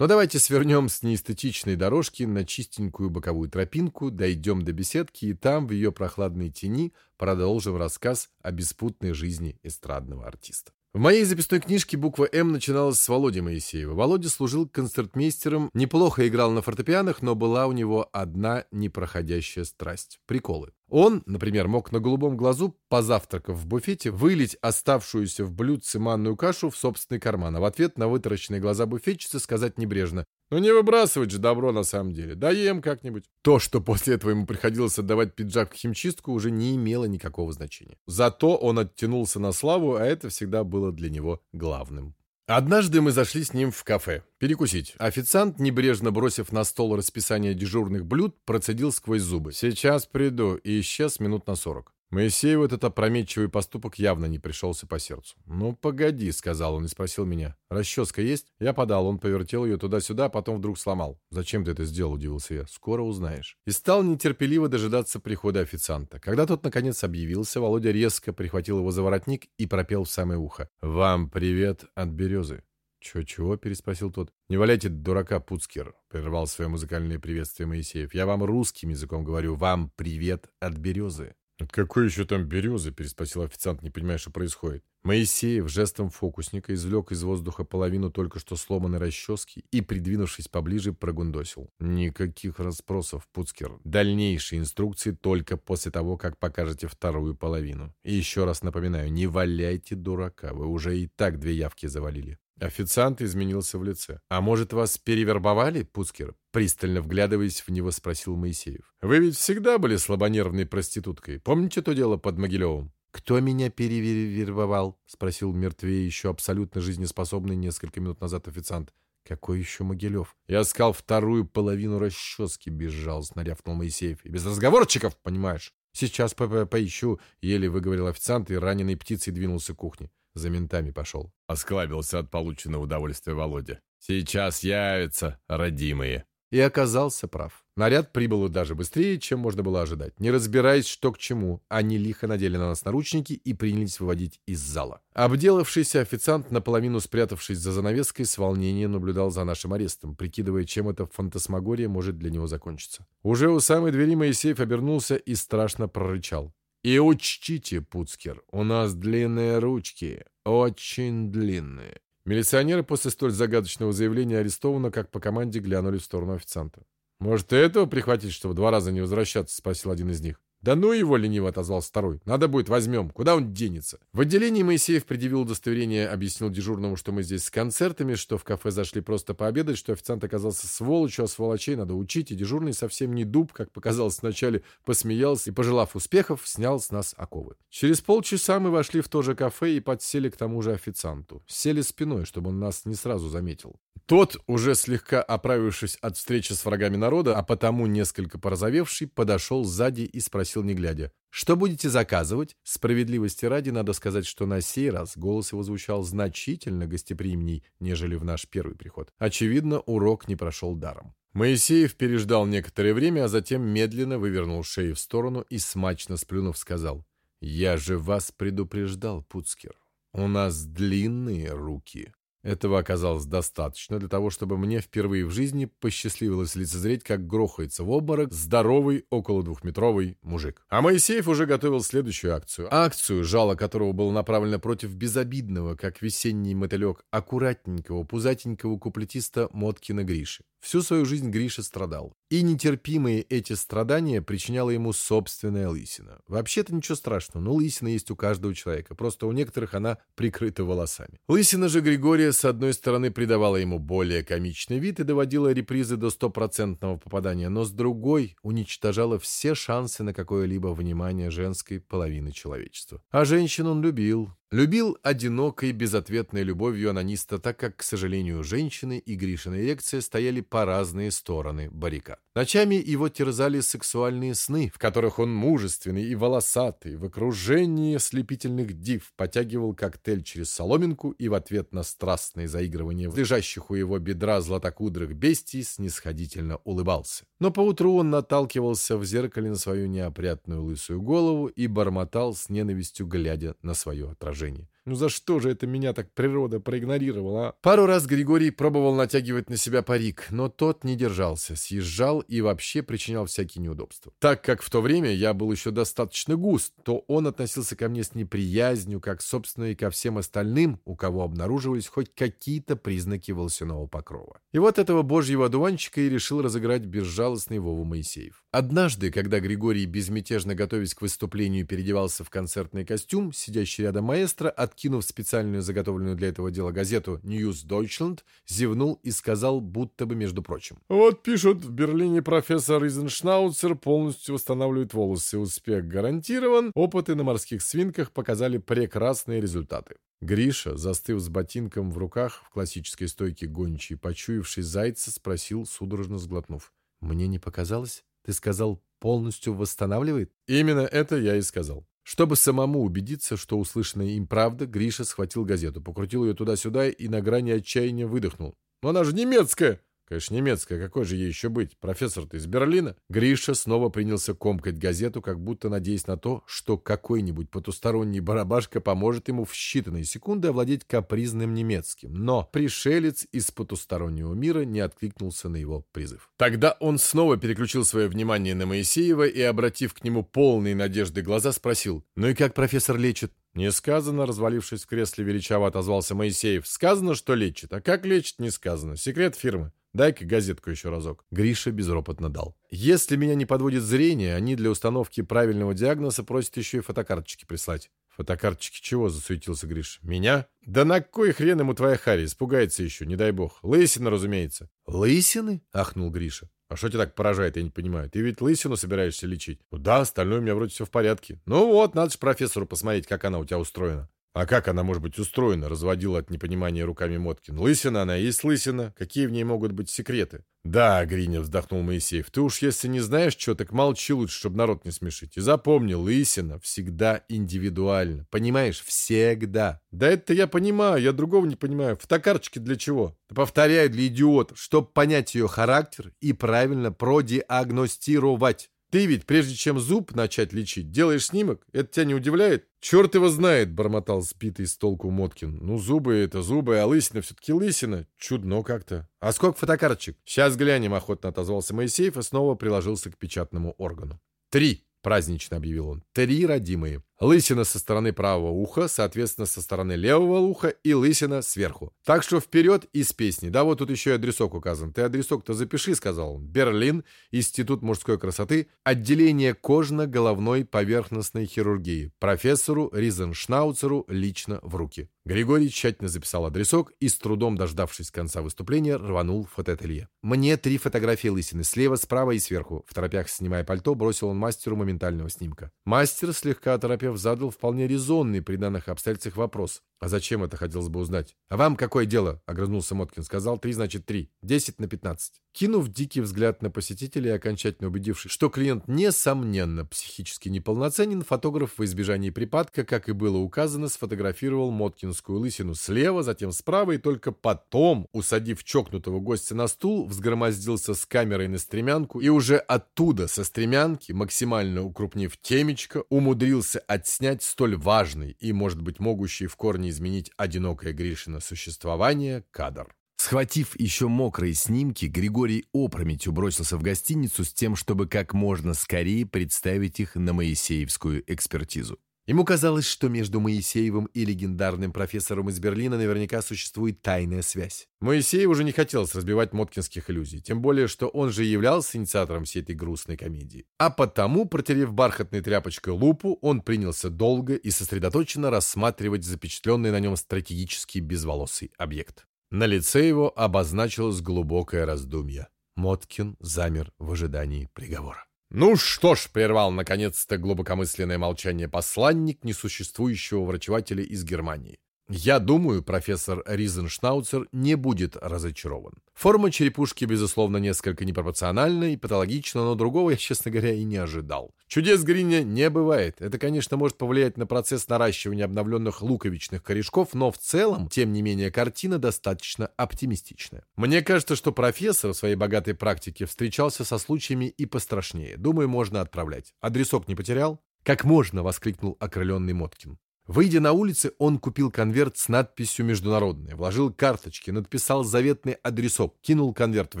Но давайте свернем с неэстетичной дорожки на чистенькую боковую тропинку, дойдем до беседки и там, в ее прохладной тени, продолжим рассказ о беспутной жизни эстрадного артиста. В моей записной книжке буква «М» начиналась с Володи Моисеева. Володя служил концертмейстером, неплохо играл на фортепианах, но была у него одна непроходящая страсть – приколы. Он, например, мог на голубом глазу, позавтракав в буфете, вылить оставшуюся в блюдце манную кашу в собственный карман, а в ответ на вытаращенные глаза буфетчицы сказать небрежно «Ну не выбрасывать же добро на самом деле, даем как-нибудь». То, что после этого ему приходилось отдавать пиджак в химчистку, уже не имело никакого значения. Зато он оттянулся на славу, а это всегда было для него главным. Однажды мы зашли с ним в кафе. Перекусить. Официант, небрежно бросив на стол расписание дежурных блюд, процедил сквозь зубы. «Сейчас приду» и исчез минут на сорок. Моисееву этот опрометчивый поступок явно не пришелся по сердцу. «Ну, погоди», — сказал он и спросил меня. «Расческа есть?» Я подал, он повертел ее туда-сюда, а потом вдруг сломал. «Зачем ты это сделал?» — удивился я. «Скоро узнаешь». И стал нетерпеливо дожидаться прихода официанта. Когда тот, наконец, объявился, Володя резко прихватил его за воротник и пропел в самое ухо. «Вам привет от березы». «Чего-чего?» — переспросил тот. «Не валяйте дурака, Пуцкер», — прервал свое музыкальное приветствие Моисеев. «Я вам русским языком говорю. Вам привет от березы». «От какой еще там березы?» – переспросил официант, не понимая, что происходит. Моисеев жестом фокусника извлек из воздуха половину только что сломанной расчески и, придвинувшись поближе, прогундосил. «Никаких расспросов, Пуцкер. Дальнейшие инструкции только после того, как покажете вторую половину. И еще раз напоминаю, не валяйте дурака, вы уже и так две явки завалили». Официант изменился в лице. «А может, вас перевербовали, Пуцкер?» Пристально вглядываясь в него, спросил Моисеев. «Вы ведь всегда были слабонервной проституткой. Помните то дело под Могилевым?» «Кто меня перевербовал?» — спросил мертвее еще абсолютно жизнеспособный несколько минут назад официант. «Какой еще Могилев?» «Я искал вторую половину расчески», — безжалостно рявкнул Моисеев. «И без разговорчиков, понимаешь?» «Сейчас по -по поищу», — еле выговорил официант, и раненой птицей двинулся к кухне. За ментами пошел. Осклабился от полученного удовольствия Володя. «Сейчас явятся, родимые». И оказался прав. Наряд прибыл даже быстрее, чем можно было ожидать. Не разбираясь, что к чему, они лихо надели на нас наручники и принялись выводить из зала. Обделавшийся официант, наполовину спрятавшись за занавеской, с волнением наблюдал за нашим арестом, прикидывая, чем эта фантасмагория может для него закончиться. Уже у самой двери Моисеев обернулся и страшно прорычал. И учтите, Пуцкер, у нас длинные ручки, очень длинные. Милиционеры после столь загадочного заявления арестовано, как по команде глянули в сторону официанта. «Может, и этого прихватить, чтобы два раза не возвращаться?» — спросил один из них. «Да ну его!» — лениво отозвался второй. «Надо будет, возьмем. Куда он денется?» В отделении Моисеев предъявил удостоверение, объяснил дежурному, что мы здесь с концертами, что в кафе зашли просто пообедать, что официант оказался сволочью, а сволочей надо учить, и дежурный совсем не дуб, как показалось вначале, посмеялся и, пожелав успехов, снял с нас оковы. Через полчаса мы вошли в то же кафе и подсели к тому же официанту. Сели спиной, чтобы он нас не сразу заметил. Тот, уже слегка оправившись от встречи с врагами народа, а потому несколько порозовевший, подошел сзади и спросил, не глядя, «Что будете заказывать?» Справедливости ради надо сказать, что на сей раз голос его звучал значительно гостеприимней, нежели в наш первый приход. Очевидно, урок не прошел даром. Моисеев переждал некоторое время, а затем медленно вывернул шею в сторону и, смачно сплюнув, сказал, «Я же вас предупреждал, Пуцкер. У нас длинные руки». Этого оказалось достаточно для того, чтобы мне впервые в жизни посчастливилось лицезреть, как грохается в обморок здоровый, около двухметровый мужик. А Моисеев уже готовил следующую акцию. Акцию, жало которого было направлено против безобидного, как весенний мотылек, аккуратненького, пузатенького куплетиста Моткина Гриши. Всю свою жизнь Гриша страдал. И нетерпимые эти страдания причиняла ему собственная лысина. Вообще-то ничего страшного, но лысина есть у каждого человека, просто у некоторых она прикрыта волосами. Лысина же Григория, с одной стороны, придавала ему более комичный вид и доводила репризы до стопроцентного попадания, но с другой уничтожала все шансы на какое-либо внимание женской половины человечества. А женщин он любил, Любил одинокой, безответной любовью анониста, так как, к сожалению, женщины и Гришина эрекция стояли по разные стороны баррикад. Ночами его терзали сексуальные сны, в которых он мужественный и волосатый, в окружении слепительных див, потягивал коктейль через соломинку и в ответ на страстное заигрывание лежащих у его бедра златокудрых бестий снисходительно улыбался. Но поутру он наталкивался в зеркале на свою неопрятную лысую голову и бормотал с ненавистью, глядя на свое отражение положении. Ну за что же это меня так природа проигнорировала, а? Пару раз Григорий пробовал натягивать на себя парик, но тот не держался, съезжал и вообще причинял всякие неудобства. Так как в то время я был еще достаточно густ, то он относился ко мне с неприязнью, как, собственно, и ко всем остальным, у кого обнаруживались хоть какие-то признаки волосяного покрова. И вот этого божьего одуванчика и решил разыграть безжалостный Вова Моисеев. Однажды, когда Григорий, безмятежно готовясь к выступлению, переодевался в концертный костюм, сидящий рядом маэстро, откинув специальную заготовленную для этого дела газету «News Deutschland», зевнул и сказал, будто бы между прочим. «Вот пишут, в Берлине профессор Ризеншнауцер полностью восстанавливает волосы. Успех гарантирован. Опыты на морских свинках показали прекрасные результаты». Гриша, застыв с ботинком в руках в классической стойке гончей, почуявший зайца, спросил, судорожно сглотнув. «Мне не показалось?» Ты сказал, полностью восстанавливает? Именно это я и сказал. Чтобы самому убедиться, что услышанное им правда, Гриша схватил газету, покрутил ее туда-сюда и на грани отчаяния выдохнул. «Но она же немецкая!» Конечно, немецкая, какой же ей еще быть? Профессор-то из Берлина. Гриша снова принялся комкать газету, как будто надеясь на то, что какой-нибудь потусторонний барабашка поможет ему в считанные секунды овладеть капризным немецким. Но пришелец из потустороннего мира не откликнулся на его призыв. Тогда он снова переключил свое внимание на Моисеева и, обратив к нему полные надежды глаза, спросил, «Ну и как профессор лечит?» «Не сказано», — развалившись в кресле, величаво отозвался Моисеев. «Сказано, что лечит. А как лечит, не сказано. Секрет фирмы. Дай-ка газетку еще разок». Гриша безропотно дал. «Если меня не подводит зрение, они для установки правильного диагноза просят еще и фотокарточки прислать». «Фотокарточки чего?» — засуетился Гриш. «Меня? Да на кой хрен ему твоя Харри? Испугается еще, не дай бог. Лысина, разумеется». «Лысины?» — ахнул Гриша. «А что тебя так поражает, я не понимаю? Ты ведь лысину собираешься лечить?» «Ну да, остальное у меня вроде все в порядке». «Ну вот, надо же профессору посмотреть, как она у тебя устроена». «А как она может быть устроена?» — разводил от непонимания руками Моткин. «Лысина она есть лысина. Какие в ней могут быть секреты?» «Да, Гриня», — вздохнул Моисеев, — «ты уж если не знаешь, что, так молчи лучше, чтобы народ не смешить. И запомни, лысина всегда индивидуально. Понимаешь? Всегда». «Да это я понимаю, я другого не понимаю. Фотокарточки для чего?» Повторяю, для идиотов, чтобы понять ее характер и правильно продиагностировать. Ты ведь, прежде чем зуб начать лечить, делаешь снимок? Это тебя не удивляет? Черт его знает, бормотал спитый с толку Моткин. Ну, зубы это зубы, а лысина все-таки лысина. Чудно как-то. А сколько фотокарточек? Сейчас глянем, охотно отозвался Моисеев и снова приложился к печатному органу. Три, празднично объявил он. Три родимые. Лысина со стороны правого уха, соответственно, со стороны левого уха и лысина сверху. Так что вперед из песни. Да, вот тут еще и адресок указан. Ты адресок-то запиши, сказал он. Берлин, Институт мужской красоты, отделение кожно-головной поверхностной хирургии. Профессору Ризеншнауцеру лично в руки. Григорий тщательно записал адресок и, с трудом дождавшись конца выступления, рванул в фотоателье. «Мне три фотографии лысины, слева, справа и сверху». В торопях, снимая пальто, бросил он мастеру моментального снимка. Мастер, слегка оторопев, задал вполне резонный при данных обстоятельствах вопрос. «А зачем это, хотелось бы узнать?» «А вам какое дело?» — огрызнулся Моткин. Сказал «три, значит три. Десять на пятнадцать». Кинув дикий взгляд на посетителя и окончательно убедившись, что клиент, несомненно, психически неполноценен, фотограф в избежании припадка, как и было указано, сфотографировал Моткинскую лысину слева, затем справа, и только потом, усадив чокнутого гостя на стул, взгромоздился с камерой на стремянку и уже оттуда, со стремянки, максимально укрупнив темечко, умудрился отснять столь важный и, может быть, могущий в корне изменить одинокое Гришина существование кадр. Схватив еще мокрые снимки, Григорий опрометью бросился в гостиницу с тем, чтобы как можно скорее представить их на Моисеевскую экспертизу. Ему казалось, что между Моисеевым и легендарным профессором из Берлина наверняка существует тайная связь. Моисеев уже не хотелось разбивать моткинских иллюзий, тем более, что он же являлся инициатором всей этой грустной комедии. А потому, протерев бархатной тряпочкой лупу, он принялся долго и сосредоточенно рассматривать запечатленный на нем стратегический безволосый объект. На лице его обозначилось глубокое раздумье. Моткин замер в ожидании приговора. «Ну что ж», — прервал наконец-то глубокомысленное молчание посланник несуществующего врачевателя из Германии. Я думаю, профессор Ризеншнауцер не будет разочарован. Форма черепушки, безусловно, несколько непропорциональна и патологична, но другого я, честно говоря, и не ожидал. Чудес Гриня не бывает. Это, конечно, может повлиять на процесс наращивания обновленных луковичных корешков, но в целом, тем не менее, картина достаточно оптимистичная. Мне кажется, что профессор в своей богатой практике встречался со случаями и пострашнее. Думаю, можно отправлять. Адресок не потерял? «Как можно!» — воскликнул окрыленный Моткин. Выйдя на улицы, он купил конверт с надписью «Международная», вложил карточки, надписал заветный адресок, кинул конверт в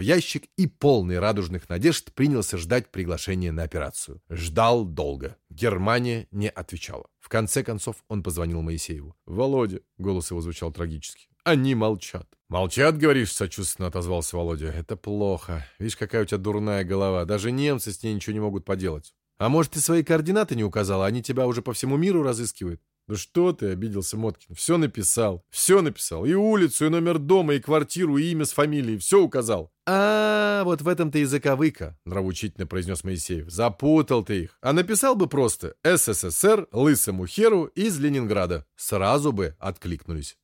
ящик и, полный радужных надежд, принялся ждать приглашения на операцию. Ждал долго. Германия не отвечала. В конце концов он позвонил Моисееву. «Володя», — голос его звучал трагически, — «они молчат». «Молчат, говоришь?» — сочувственно отозвался Володя. «Это плохо. Видишь, какая у тебя дурная голова. Даже немцы с ней ничего не могут поделать. А может, ты свои координаты не указала? Они тебя уже по всему миру разыскивают?» «Ну что ты?» — обиделся Моткин. «Все написал. Все написал. И улицу, и номер дома, и квартиру, и имя с фамилией. Все указал». «А, вот в этом-то и заковыка», — нравоучительно произнес Моисеев. «Запутал ты их. А написал бы просто СССР лысому херу из Ленинграда. Сразу бы откликнулись».